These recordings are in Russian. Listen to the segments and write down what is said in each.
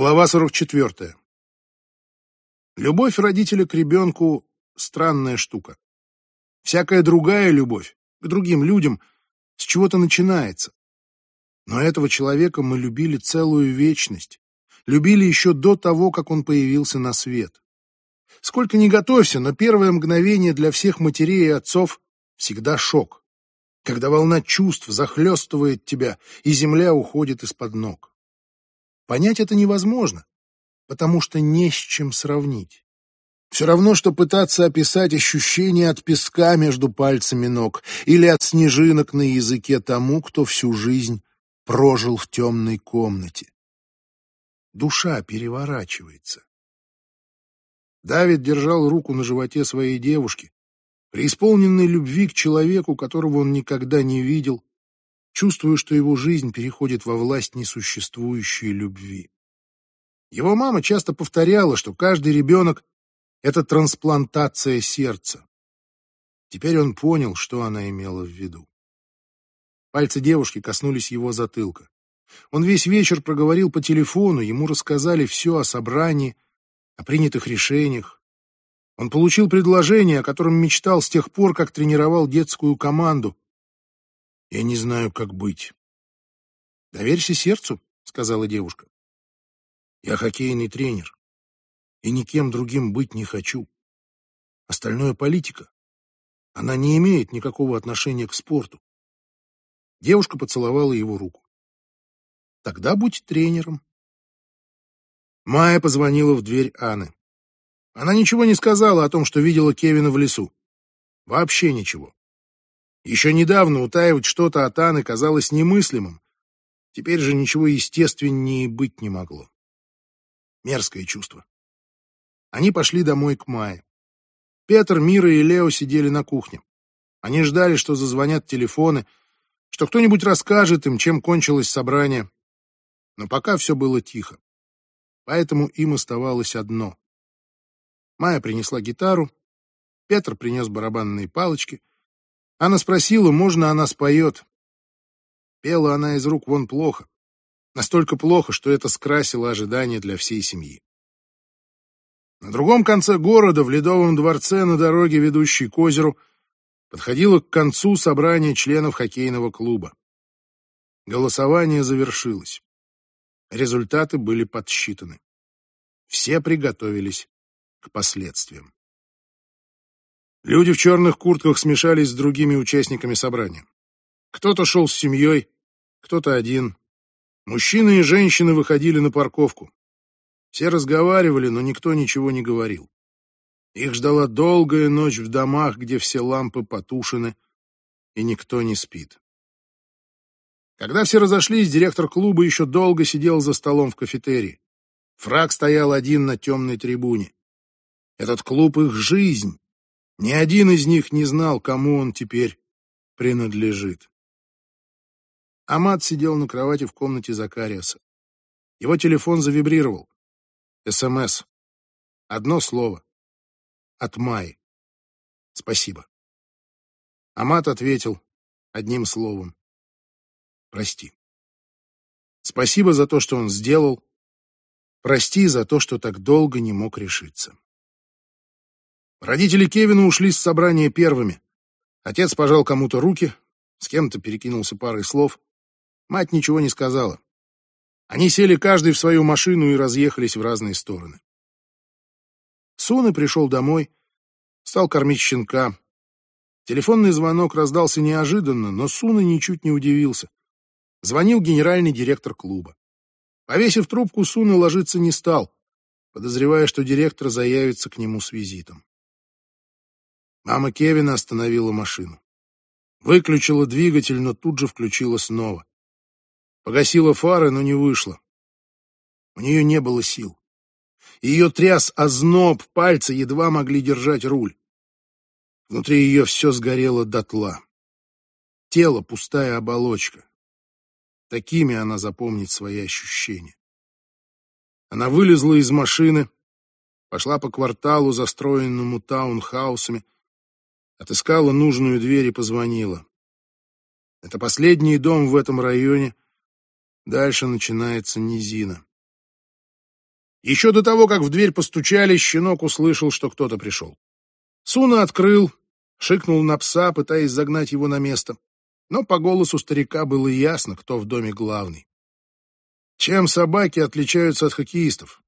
Глава 44. Любовь родителя к ребенку — странная штука. Всякая другая любовь к другим людям с чего-то начинается. Но этого человека мы любили целую вечность. Любили еще до того, как он появился на свет. Сколько ни готовься, но первое мгновение для всех матерей и отцов всегда шок. Когда волна чувств захлестывает тебя, и земля уходит из-под ног. Понять это невозможно, потому что не с чем сравнить. Все равно, что пытаться описать ощущение от песка между пальцами ног или от снежинок на языке тому, кто всю жизнь прожил в темной комнате. Душа переворачивается. Давид держал руку на животе своей девушки, преисполненной любви к человеку, которого он никогда не видел, чувствуя, что его жизнь переходит во власть несуществующей любви. Его мама часто повторяла, что каждый ребенок — это трансплантация сердца. Теперь он понял, что она имела в виду. Пальцы девушки коснулись его затылка. Он весь вечер проговорил по телефону, ему рассказали все о собрании, о принятых решениях. Он получил предложение, о котором мечтал с тех пор, как тренировал детскую команду, я не знаю, как быть. Доверься сердцу, сказала девушка. Я хоккейный тренер и никем другим быть не хочу. Остальное политика. Она не имеет никакого отношения к спорту. Девушка поцеловала его руку. Тогда будь тренером. Майя позвонила в дверь Анны. Она ничего не сказала о том, что видела Кевина в лесу. Вообще ничего. Еще недавно утаивать что-то от Анны казалось немыслимым. Теперь же ничего естественнее быть не могло. Мерзкое чувство. Они пошли домой к Майе. Петр, Мира и Лео сидели на кухне. Они ждали, что зазвонят телефоны, что кто-нибудь расскажет им, чем кончилось собрание. Но пока все было тихо. Поэтому им оставалось одно. Майя принесла гитару, Петр принес барабанные палочки, Анна спросила, можно она споет. Пела она из рук вон плохо. Настолько плохо, что это скрасило ожидания для всей семьи. На другом конце города, в Ледовом дворце на дороге, ведущей к озеру, подходило к концу собрание членов хоккейного клуба. Голосование завершилось. Результаты были подсчитаны. Все приготовились к последствиям. Люди в черных куртках смешались с другими участниками собрания. Кто-то шел с семьей, кто-то один. Мужчины и женщины выходили на парковку. Все разговаривали, но никто ничего не говорил. Их ждала долгая ночь в домах, где все лампы потушены, и никто не спит. Когда все разошлись, директор клуба еще долго сидел за столом в кафетерии. Фраг стоял один на темной трибуне. Этот клуб — их жизнь. Ни один из них не знал, кому он теперь принадлежит. Амат сидел на кровати в комнате Закариаса. Его телефон завибрировал. СМС. Одно слово. От Майи. Спасибо. Амат ответил одним словом. Прости. Спасибо за то, что он сделал. Прости за то, что так долго не мог решиться. Родители Кевина ушли с собрания первыми. Отец пожал кому-то руки, с кем-то перекинулся парой слов. Мать ничего не сказала. Они сели каждый в свою машину и разъехались в разные стороны. Суна пришел домой, стал кормить щенка. Телефонный звонок раздался неожиданно, но Суна ничуть не удивился. Звонил генеральный директор клуба. Повесив трубку, Суна ложиться не стал, подозревая, что директор заявится к нему с визитом. Мама Кевина остановила машину. Выключила двигатель, но тут же включила снова. Погасила фары, но не вышла. У нее не было сил. Ее тряс озноб, пальцы едва могли держать руль. Внутри ее все сгорело дотла. Тело — пустая оболочка. Такими она запомнит свои ощущения. Она вылезла из машины, пошла по кварталу, застроенному таунхаусами, Отыскала нужную дверь и позвонила. Это последний дом в этом районе. Дальше начинается низина. Еще до того, как в дверь постучали, щенок услышал, что кто-то пришел. Суна открыл, шикнул на пса, пытаясь загнать его на место. Но по голосу старика было ясно, кто в доме главный. Чем собаки отличаются от хоккеистов?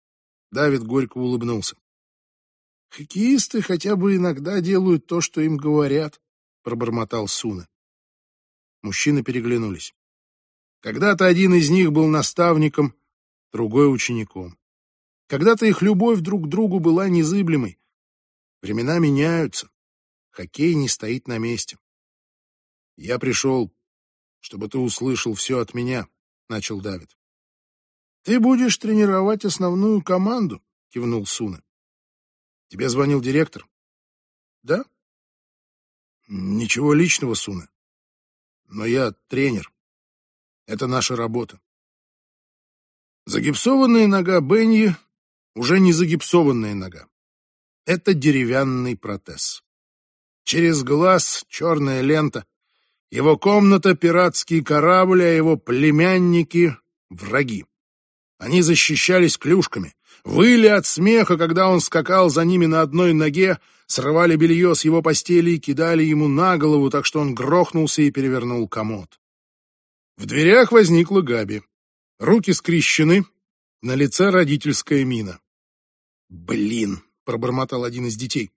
Давид горько улыбнулся. Хоккеисты хотя бы иногда делают то, что им говорят, пробормотал Суна. Мужчины переглянулись. Когда-то один из них был наставником, другой учеником. Когда-то их любовь друг к другу была незыблемой. Времена меняются. Хоккей не стоит на месте. Я пришел, чтобы ты услышал все от меня, начал Давид. Ты будешь тренировать основную команду, кивнул Суна. Тебе звонил директор? Да? Ничего личного, Суна. Но я тренер. Это наша работа. Загипсованная нога Бенни уже не загипсованная нога. Это деревянный протез. Через глаз черная лента. Его комната — пиратский корабль, а его племянники — враги. Они защищались клюшками, выли от смеха, когда он скакал за ними на одной ноге, срывали белье с его постели и кидали ему на голову, так что он грохнулся и перевернул комод. В дверях возникла Габи. Руки скрещены, на лице родительская мина. «Блин!» — пробормотал один из детей.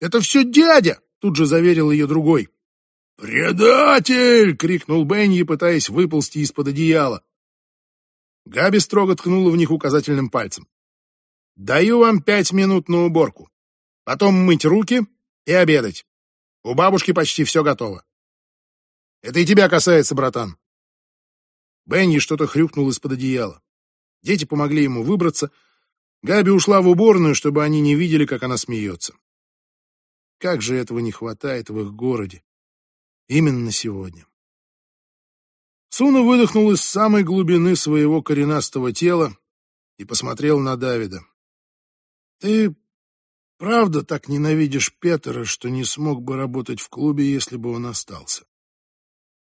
«Это все дядя!» — тут же заверил ее другой. «Предатель!» — крикнул Бенни, пытаясь выползти из-под одеяла. Габи строго ткнула в них указательным пальцем. «Даю вам пять минут на уборку. Потом мыть руки и обедать. У бабушки почти все готово. Это и тебя касается, братан. Бенни что-то хрюкнул из-под одеяла. Дети помогли ему выбраться. Габи ушла в уборную, чтобы они не видели, как она смеется. Как же этого не хватает в их городе. Именно сегодня. Суна выдохнул из самой глубины своего коренастого тела и посмотрел на Давида. «Ты правда так ненавидишь Петера, что не смог бы работать в клубе, если бы он остался?»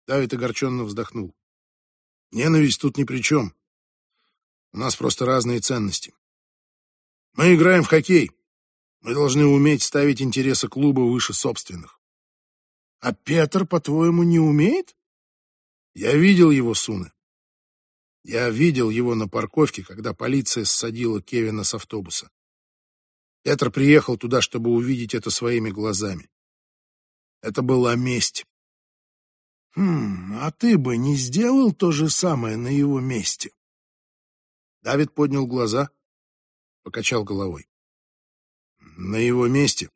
Давид огорченно вздохнул. Ненависть тут ни при чем. У нас просто разные ценности. Мы играем в хоккей. Мы должны уметь ставить интересы клуба выше собственных. А Петр, по-твоему, не умеет? Я видел его, Суны. Я видел его на парковке, когда полиция ссадила Кевина с автобуса. Петр приехал туда, чтобы увидеть это своими глазами. Это была месть. Хм, а ты бы не сделал то же самое на его месте? Давид поднял глаза, покачал головой. На его месте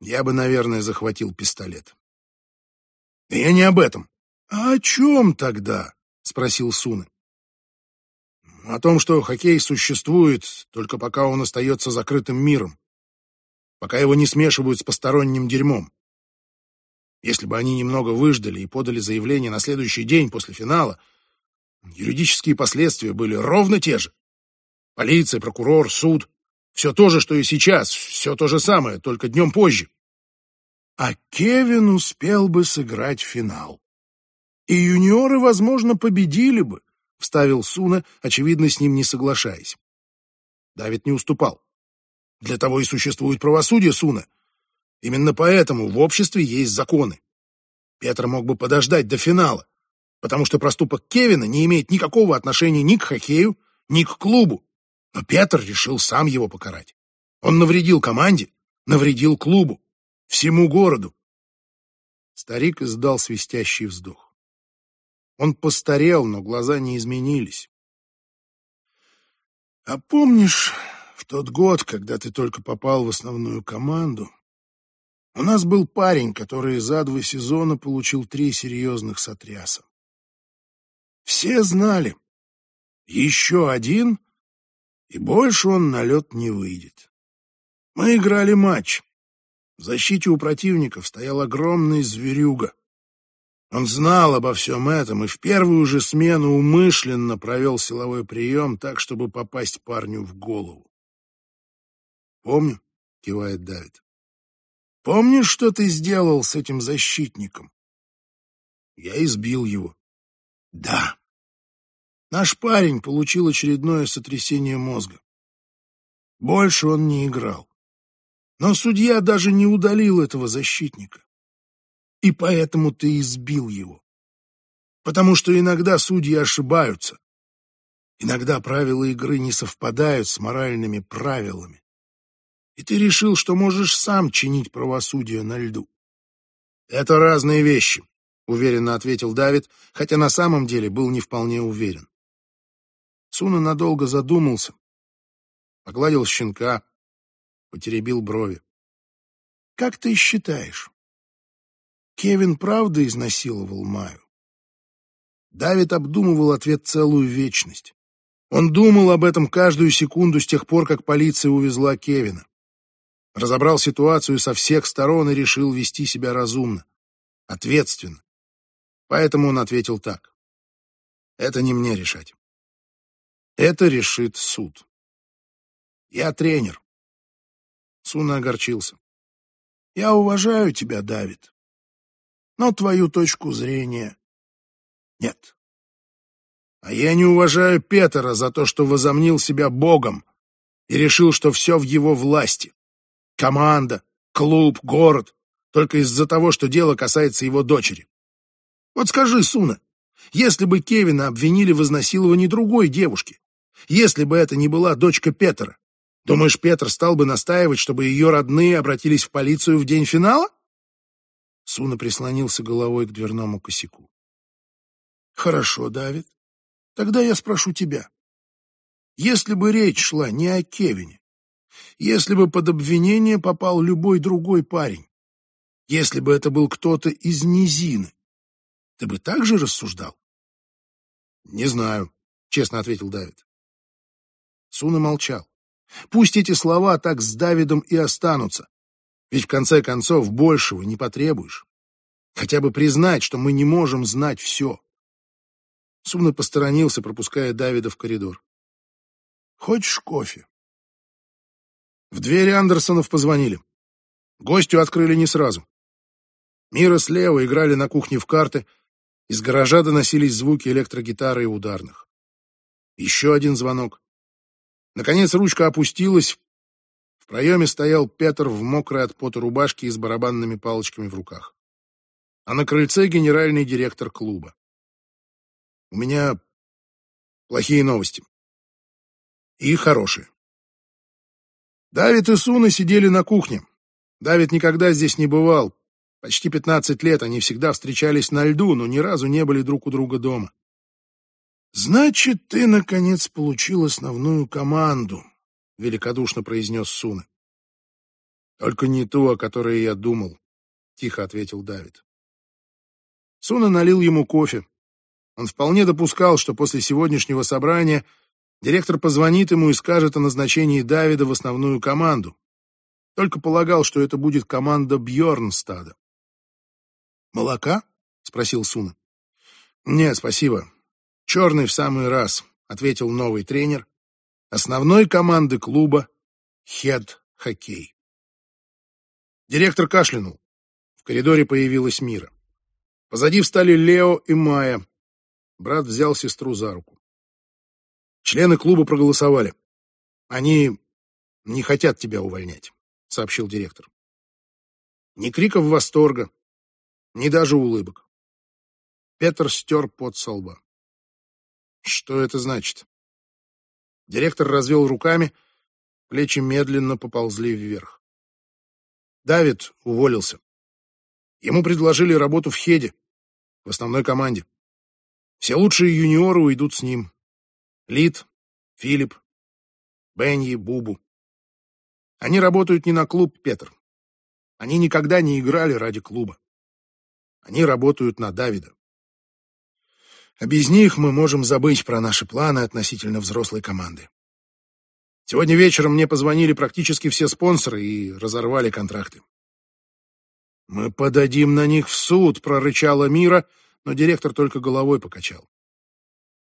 я бы, наверное, захватил пистолет. я не об этом. А о чем тогда? Спросил Суны. О том, что хоккей существует, только пока он остается закрытым миром, пока его не смешивают с посторонним дерьмом. Если бы они немного выждали и подали заявление на следующий день после финала, юридические последствия были ровно те же. Полиция, прокурор, суд — все то же, что и сейчас, все то же самое, только днем позже. А Кевин успел бы сыграть финал. И юниоры, возможно, победили бы, — вставил Суна, очевидно, с ним не соглашаясь. Давид не уступал. Для того и существует правосудие, Суна. Именно поэтому в обществе есть законы. Петр мог бы подождать до финала, потому что проступок Кевина не имеет никакого отношения ни к хоккею, ни к клубу. Но Петр решил сам его покарать. Он навредил команде, навредил клубу, всему городу. Старик издал свистящий вздох. Он постарел, но глаза не изменились. А помнишь, в тот год, когда ты только попал в основную команду, у нас был парень, который за два сезона получил три серьезных сотряса. Все знали. Еще один, и больше он на лед не выйдет. Мы играли матч. В защите у противников стоял огромный зверюга. Он знал обо всем этом и в первую же смену умышленно провел силовой прием так, чтобы попасть парню в голову. «Помню», — кивает Давид. Помнишь, что ты сделал с этим защитником? Я избил его. Да. Наш парень получил очередное сотрясение мозга. Больше он не играл. Но судья даже не удалил этого защитника. И поэтому ты избил его. Потому что иногда судьи ошибаются. Иногда правила игры не совпадают с моральными правилами. И ты решил, что можешь сам чинить правосудие на льду. Это разные вещи, уверенно ответил Давид, хотя на самом деле был не вполне уверен. Суна надолго задумался, погладил щенка, потеребил брови. Как ты считаешь, Кевин правда изнасиловал Маю? Давид обдумывал ответ целую вечность. Он думал об этом каждую секунду с тех пор, как полиция увезла Кевина. Разобрал ситуацию со всех сторон и решил вести себя разумно, ответственно. Поэтому он ответил так. Это не мне решать. Это решит суд. Я тренер. Суна огорчился. Я уважаю тебя, Давид. Но твою точку зрения нет. А я не уважаю Петера за то, что возомнил себя богом и решил, что все в его власти. Команда, клуб, город. Только из-за того, что дело касается его дочери. Вот скажи, Суна, если бы Кевина обвинили в изнасиловании другой девушки, если бы это не была дочка Петера, думаешь, Петр стал бы настаивать, чтобы ее родные обратились в полицию в день финала? Суна прислонился головой к дверному косяку. Хорошо, Давид. Тогда я спрошу тебя. Если бы речь шла не о Кевине, если бы под обвинение попал любой другой парень, если бы это был кто-то из низины, ты бы так же рассуждал? Не знаю, честно ответил Давид. Суна молчал. Пусть эти слова так с Давидом и останутся, ведь в конце концов большего не потребуешь. Хотя бы признать, что мы не можем знать все. Суна посторонился, пропуская Давида в коридор. «Хочешь кофе?» В двери Андерсонов позвонили. Гостю открыли не сразу. Мира слева играли на кухне в карты, из гаража доносились звуки электрогитары и ударных. Еще один звонок. Наконец ручка опустилась. В проеме стоял Петр в мокрой от пота рубашке и с барабанными палочками в руках. А на крыльце генеральный директор клуба. У меня плохие новости. И хорошие. Давид и Суна сидели на кухне. Давид никогда здесь не бывал. Почти пятнадцать лет они всегда встречались на льду, но ни разу не были друг у друга дома. «Значит, ты, наконец, получил основную команду», — великодушно произнес Суна. «Только не ту, о которой я думал», — тихо ответил Давид. Суна налил ему кофе. Он вполне допускал, что после сегодняшнего собрания Директор позвонит ему и скажет о назначении Давида в основную команду. Только полагал, что это будет команда Бьорнстада. «Молока?» — спросил Суна. «Нет, спасибо. Черный в самый раз», — ответил новый тренер. «Основной команды клуба — Хед Хоккей». Директор кашлянул. В коридоре появилась Мира. Позади встали Лео и Майя. Брат взял сестру за руку. Члены клуба проголосовали. Они не хотят тебя увольнять, сообщил директор. Ни криков восторга, ни даже улыбок. Петр стер пот со лба. Что это значит? Директор развел руками, плечи медленно поползли вверх. Давид уволился. Ему предложили работу в Хеде, в основной команде. Все лучшие юниоры уйдут с ним. Лид, Филипп, Бенни, Бубу. Они работают не на клуб, Петр. Они никогда не играли ради клуба. Они работают на Давида. А без них мы можем забыть про наши планы относительно взрослой команды. Сегодня вечером мне позвонили практически все спонсоры и разорвали контракты. «Мы подадим на них в суд», — прорычала Мира, но директор только головой покачал.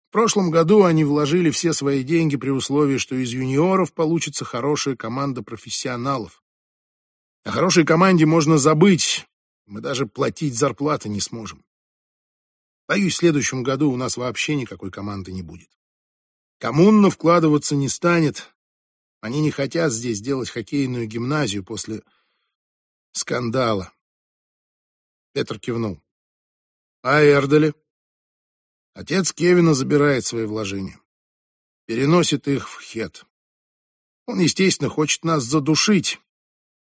В прошлом году они вложили все свои деньги при условии, что из юниоров получится хорошая команда профессионалов. О хорошей команде можно забыть, мы даже платить зарплаты не сможем. Боюсь, в следующем году у нас вообще никакой команды не будет. Коммуна вкладываться не станет. Они не хотят здесь делать хоккейную гимназию после скандала. Петр кивнул. А Эрдели? Отец Кевина забирает свои вложения. Переносит их в Хет. Он, естественно, хочет нас задушить.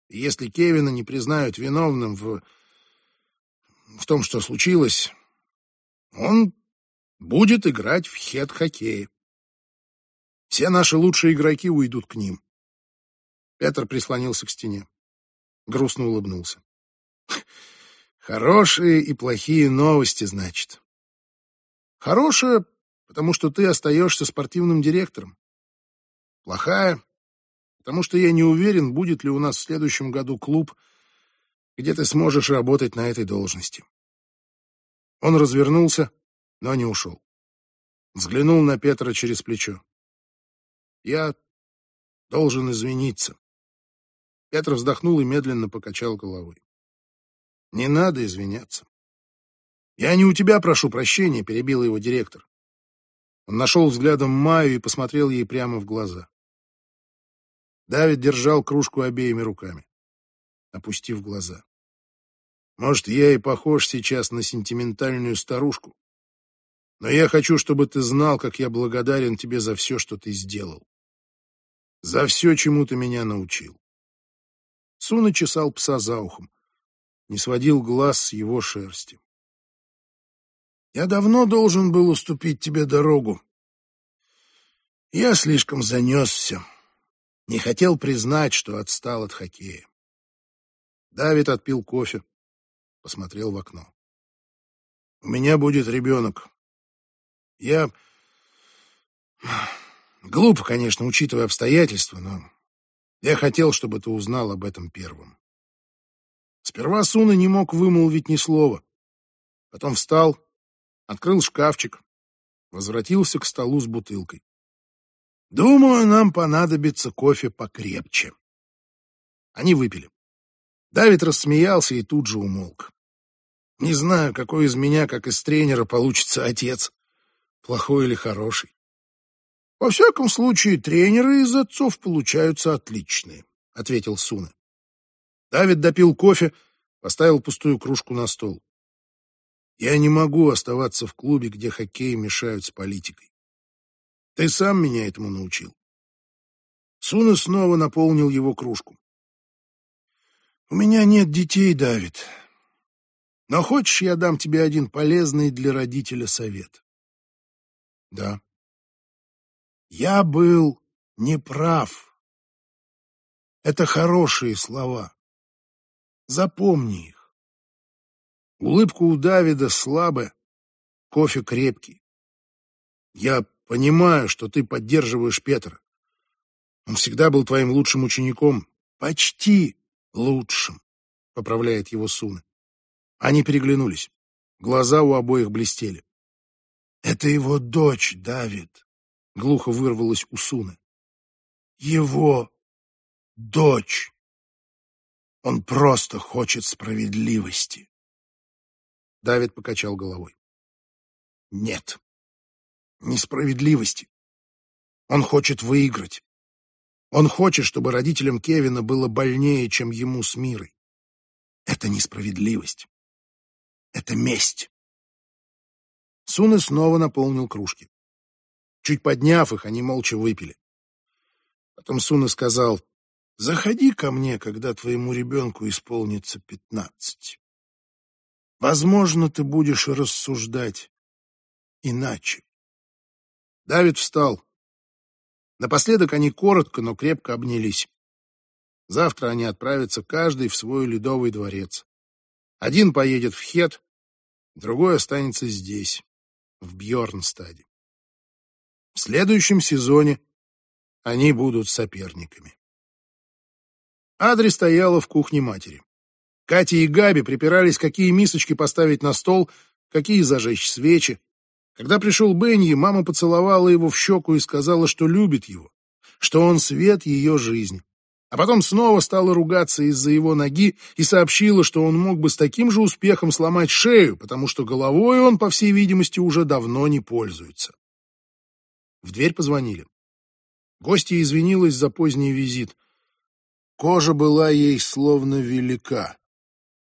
И если Кевина не признают виновным в... в том, что случилось, он будет играть в хет-хоккей. Все наши лучшие игроки уйдут к ним. Петр прислонился к стене. Грустно улыбнулся. Хорошие и плохие новости, значит. Хорошая, потому что ты остаешься спортивным директором. Плохая, потому что я не уверен, будет ли у нас в следующем году клуб, где ты сможешь работать на этой должности. Он развернулся, но не ушел. Взглянул на Петра через плечо. Я должен извиниться. Петр вздохнул и медленно покачал головой. Не надо извиняться. Я не у тебя прошу прощения, перебил его директор. Он нашел взглядом Маю и посмотрел ей прямо в глаза. Давид держал кружку обеими руками, опустив глаза. Может, я и похож сейчас на сентиментальную старушку. Но я хочу, чтобы ты знал, как я благодарен тебе за все, что ты сделал. За все, чему ты меня научил. Суна чесал пса за ухом, не сводил глаз с его шерсти. Я давно должен был уступить тебе дорогу. Я слишком занесся. Не хотел признать, что отстал от хоккея. Давид отпил кофе, посмотрел в окно. У меня будет ребенок. Я... Глупо, конечно, учитывая обстоятельства, но я хотел, чтобы ты узнал об этом первым. Сперва Суна не мог вымолвить ни слова. Потом встал, открыл шкафчик, возвратился к столу с бутылкой. Думаю, нам понадобится кофе покрепче. Они выпили. Давид рассмеялся и тут же умолк. Не знаю, какой из меня, как из тренера, получится отец. Плохой или хороший. Во всяком случае, тренеры из отцов получаются отличные, — ответил Суна. Давид допил кофе, поставил пустую кружку на стол. Я не могу оставаться в клубе, где хоккей мешают с политикой. Ты сам меня этому научил. Суна снова наполнил его кружку. У меня нет детей, Давид. Но хочешь, я дам тебе один полезный для родителя совет? Да. Я был неправ. Это хорошие слова. Запомни их. Улыбка у Давида слабая, кофе крепкий. Я понимаю, что ты поддерживаешь Петра. Он всегда был твоим лучшим учеником. Почти лучшим, поправляет его Суна. Они переглянулись. Глаза у обоих блестели. «Это его дочь, Давид», — глухо вырвалось у Суны. «Его дочь. Он просто хочет справедливости». Давид покачал головой. «Нет, несправедливости. Он хочет выиграть. Он хочет, чтобы родителям Кевина было больнее, чем ему с Мирой. Это несправедливость. Это месть. Суны снова наполнил кружки. Чуть подняв их, они молча выпили. Потом Суна сказал, «Заходи ко мне, когда твоему ребенку исполнится пятнадцать. Возможно, ты будешь рассуждать иначе». Давид встал. Напоследок они коротко, но крепко обнялись. Завтра они отправятся каждый в свой ледовый дворец. Один поедет в Хет, другой останется здесь, в Бьорнстаде. В следующем сезоне они будут соперниками. Адри стояла в кухне матери. Катя и Габи припирались, какие мисочки поставить на стол, какие зажечь свечи. Когда пришел Бенни, мама поцеловала его в щеку и сказала, что любит его, что он свет ее жизни. а потом снова стала ругаться из-за его ноги и сообщила, что он мог бы с таким же успехом сломать шею, потому что головой он, по всей видимости, уже давно не пользуется. В дверь позвонили. Гостья извинилась за поздний визит. Кожа была ей словно велика.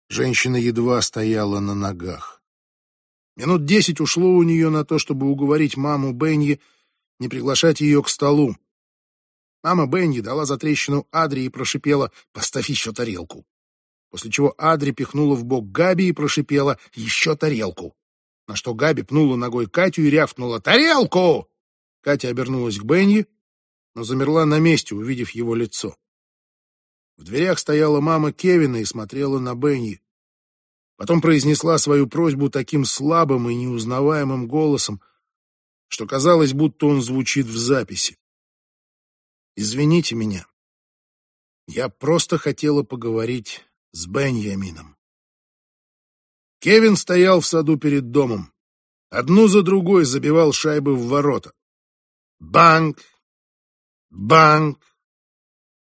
Женщина едва стояла на ногах. Минут десять ушло у нее на то, чтобы уговорить маму Бенни не приглашать ее к столу. Мама Бенни дала затрещину Адри и прошипела «Поставь еще тарелку». После чего Адри пихнула в бок Габи и прошипела «Еще тарелку». На что Габи пнула ногой Катю и рявкнула «Тарелку!». Катя обернулась к Бенни, но замерла на месте, увидев его лицо. В дверях стояла мама Кевина и смотрела на Бенни. Потом произнесла свою просьбу таким слабым и неузнаваемым голосом, что казалось, будто он звучит в записи. «Извините меня. Я просто хотела поговорить с Беньямином». Кевин стоял в саду перед домом. Одну за другой забивал шайбы в ворота. Банк! Банк!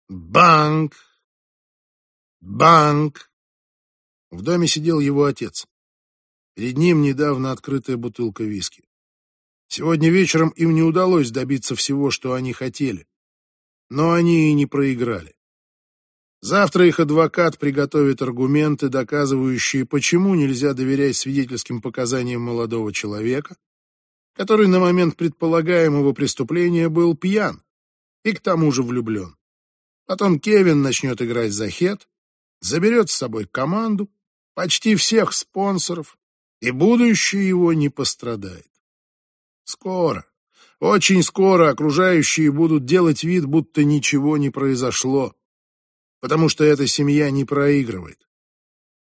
Банк! Банк! В доме сидел его отец. Перед ним недавно открытая бутылка виски. Сегодня вечером им не удалось добиться всего, что они хотели. Но они и не проиграли. Завтра их адвокат приготовит аргументы, доказывающие, почему нельзя доверять свидетельским показаниям молодого человека, который на момент предполагаемого преступления был пьян и к тому же влюблен. Потом Кевин начнет играть за хет, заберет с собой команду, почти всех спонсоров, и будущее его не пострадает. Скоро, очень скоро окружающие будут делать вид, будто ничего не произошло, потому что эта семья не проигрывает,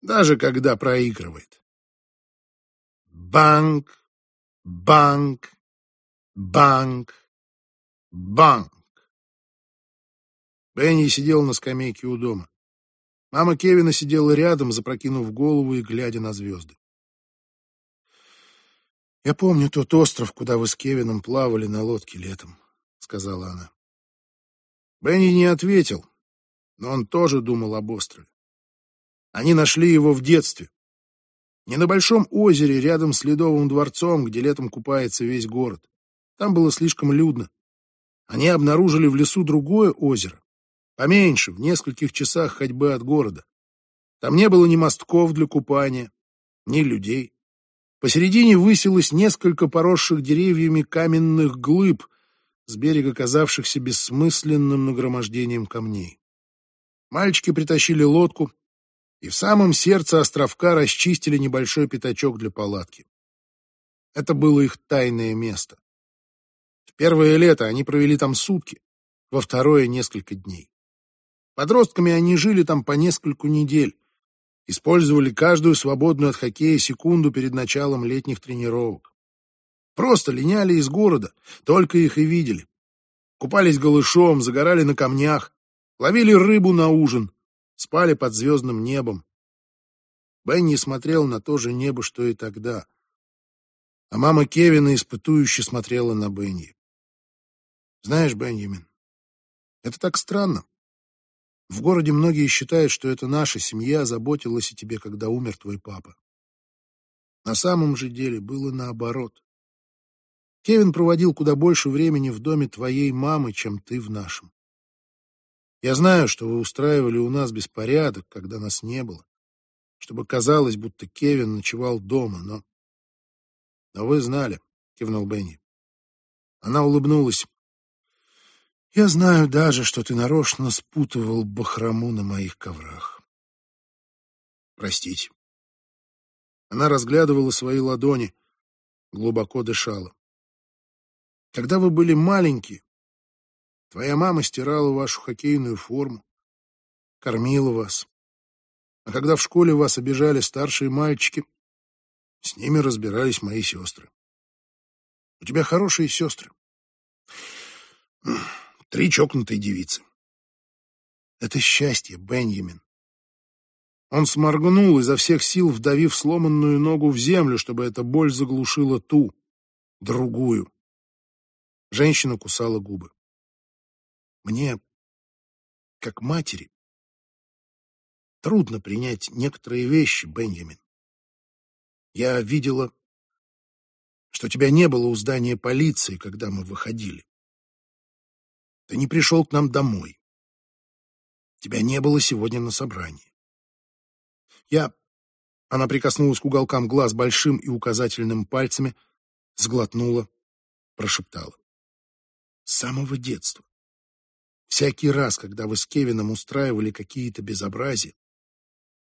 даже когда проигрывает. Банк, банк, банк, банк. Бенни сидел на скамейке у дома. Мама Кевина сидела рядом, запрокинув голову и глядя на звезды. «Я помню тот остров, куда вы с Кевином плавали на лодке летом», — сказала она. Бенни не ответил, но он тоже думал об острове. Они нашли его в детстве. Не на большом озере рядом с Ледовым дворцом, где летом купается весь город. Там было слишком людно. Они обнаружили в лесу другое озеро, поменьше, в нескольких часах ходьбы от города. Там не было ни мостков для купания, ни людей. Посередине высилось несколько поросших деревьями каменных глыб, с берега казавшихся бессмысленным нагромождением камней. Мальчики притащили лодку, и в самом сердце островка расчистили небольшой пятачок для палатки. Это было их тайное место. В первое лето они провели там сутки, во второе — несколько дней. Подростками они жили там по нескольку недель, использовали каждую свободную от хоккея секунду перед началом летних тренировок. Просто линяли из города, только их и видели. Купались голышом, загорали на камнях, ловили рыбу на ужин, спали под звездным небом. Бенни смотрел на то же небо, что и тогда. А мама Кевина испытующе смотрела на Бенни. Знаешь, Бенjamin, это так странно. В городе многие считают, что это наша семья заботилась о тебе, когда умер твой папа. На самом же деле было наоборот. Кевин проводил куда больше времени в доме твоей мамы, чем ты в нашем. Я знаю, что вы устраивали у нас беспорядок, когда нас не было, чтобы казалось, будто Кевин ночевал дома, но... Но вы знали, — кивнул Бенни. Она улыбнулась. Я знаю даже, что ты нарочно спутывал бахрому на моих коврах. Простите. Она разглядывала свои ладони, глубоко дышала. Когда вы были маленькие, твоя мама стирала вашу хоккейную форму, кормила вас. А когда в школе вас обижали старшие мальчики, с ними разбирались мои сестры. У тебя хорошие сестры. Три чокнутые девицы. Это счастье, Бенjamin. Он сморгнул, изо всех сил вдавив сломанную ногу в землю, чтобы эта боль заглушила ту, другую. Женщина кусала губы. Мне... как матери, трудно принять некоторые вещи, Бенjamin. Я видела, что тебя не было у здания полиции, когда мы выходили. Ты не пришел к нам домой. Тебя не было сегодня на собрании. Я... Она прикоснулась к уголкам глаз большим и указательным пальцами, сглотнула, прошептала. С самого детства. Всякий раз, когда вы с Кевином устраивали какие-то безобразия,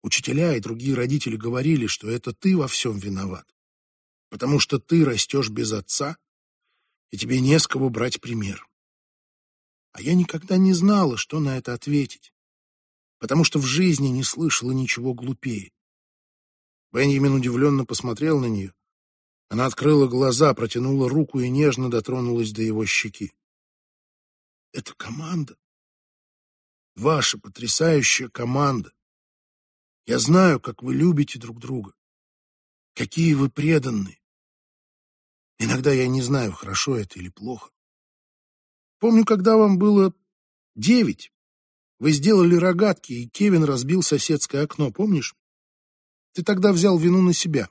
учителя и другие родители говорили, что это ты во всем виноват, потому что ты растешь без отца, и тебе не с кого брать пример. А я никогда не знала, что на это ответить, потому что в жизни не слышала ничего глупее. Бенjamin удивленно посмотрел на нее. Она открыла глаза, протянула руку и нежно дотронулась до его щеки. «Это команда. Ваша потрясающая команда. Я знаю, как вы любите друг друга. Какие вы преданные. Иногда я не знаю, хорошо это или плохо. Помню, когда вам было девять, вы сделали рогатки, и Кевин разбил соседское окно, помнишь? Ты тогда взял вину на себя.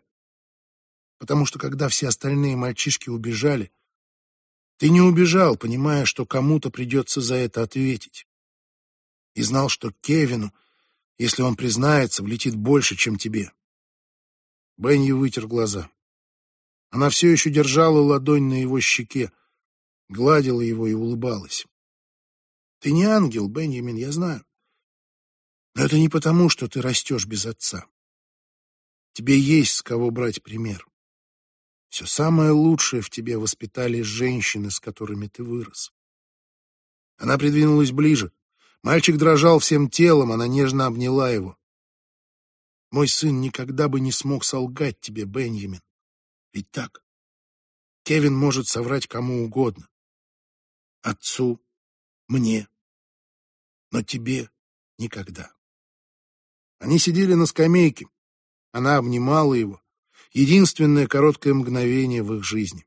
Потому что когда все остальные мальчишки убежали, ты не убежал, понимая, что кому-то придется за это ответить. И знал, что Кевину, если он признается, влетит больше, чем тебе. Бенни вытер глаза. Она все еще держала ладонь на его щеке, гладила его и улыбалась. Ты не ангел, Бенjamin, я знаю. Но это не потому, что ты растешь без отца. Тебе есть с кого брать пример. Все самое лучшее в тебе воспитали женщины, с которыми ты вырос. Она придвинулась ближе. Мальчик дрожал всем телом, она нежно обняла его. Мой сын никогда бы не смог солгать тебе, Бенjamin. Ведь так? Кевин может соврать кому угодно. Отцу, мне, но тебе никогда. Они сидели на скамейке. Она обнимала его. Единственное короткое мгновение в их жизни.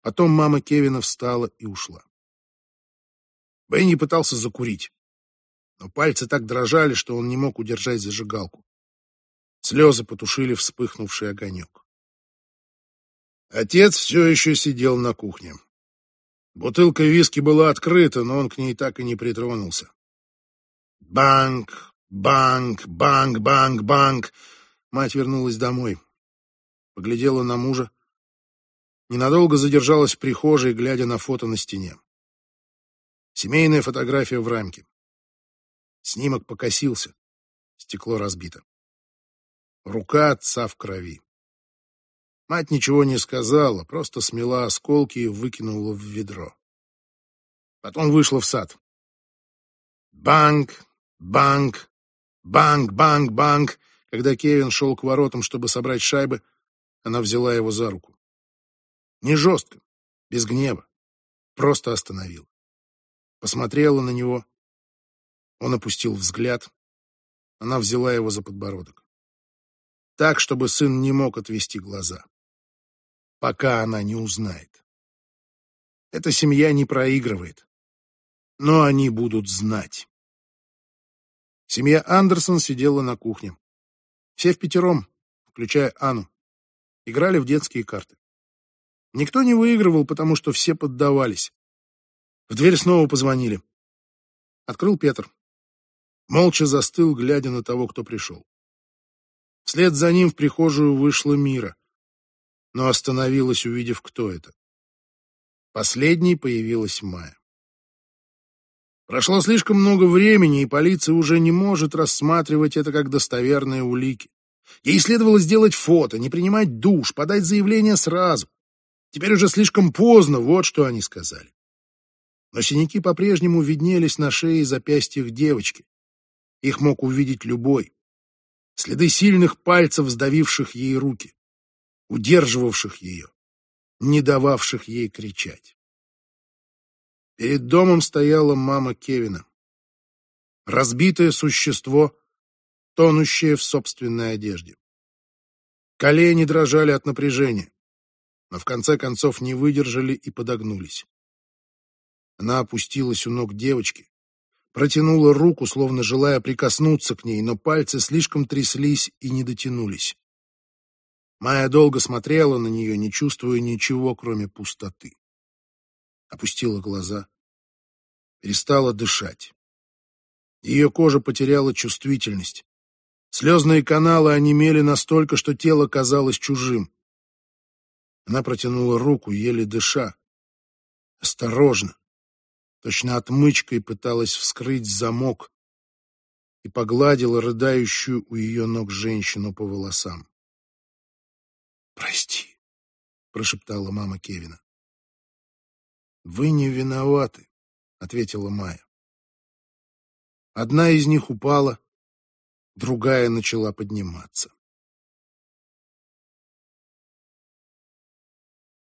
Потом мама Кевина встала и ушла. Бенни пытался закурить, но пальцы так дрожали, что он не мог удержать зажигалку. Слезы потушили вспыхнувший огонек. Отец все еще сидел на кухне. Бутылка виски была открыта, но он к ней так и не притронулся. Банк, банк, банк, банк, банк. Мать вернулась домой. Поглядела на мужа. Ненадолго задержалась в прихожей, глядя на фото на стене. Семейная фотография в рамке. Снимок покосился. Стекло разбито. Рука отца в крови. Мать ничего не сказала, просто смела осколки и выкинула в ведро. Потом вышла в сад. Банк, банк, банк, банк, банк. Когда Кевин шел к воротам, чтобы собрать шайбы, она взяла его за руку. Не жестко, без гнева, просто остановила. Посмотрела на него. Он опустил взгляд. Она взяла его за подбородок. Так, чтобы сын не мог отвести глаза пока она не узнает. Эта семья не проигрывает, но они будут знать. Семья Андерсон сидела на кухне. Все в пятером, включая Анну, играли в детские карты. Никто не выигрывал, потому что все поддавались. В дверь снова позвонили. Открыл Петр. Молча застыл, глядя на того, кто пришел. Вслед за ним в прихожую вышла Мира но остановилась, увидев, кто это. Последней появилась Майя. Прошло слишком много времени, и полиция уже не может рассматривать это как достоверные улики. Ей следовало сделать фото, не принимать душ, подать заявление сразу. Теперь уже слишком поздно, вот что они сказали. Но синяки по-прежнему виднелись на шее и запястьях девочки. Их мог увидеть любой. Следы сильных пальцев, сдавивших ей руки удерживавших ее, не дававших ей кричать. Перед домом стояла мама Кевина. Разбитое существо, тонущее в собственной одежде. Колени дрожали от напряжения, но в конце концов не выдержали и подогнулись. Она опустилась у ног девочки, протянула руку, словно желая прикоснуться к ней, но пальцы слишком тряслись и не дотянулись. Майя долго смотрела на нее, не чувствуя ничего, кроме пустоты. Опустила глаза, перестала дышать. Ее кожа потеряла чувствительность. Слезные каналы онемели настолько, что тело казалось чужим. Она протянула руку, еле дыша. Осторожно, точно отмычкой пыталась вскрыть замок и погладила рыдающую у ее ног женщину по волосам. «Прости», — прошептала мама Кевина. «Вы не виноваты», — ответила Майя. Одна из них упала, другая начала подниматься.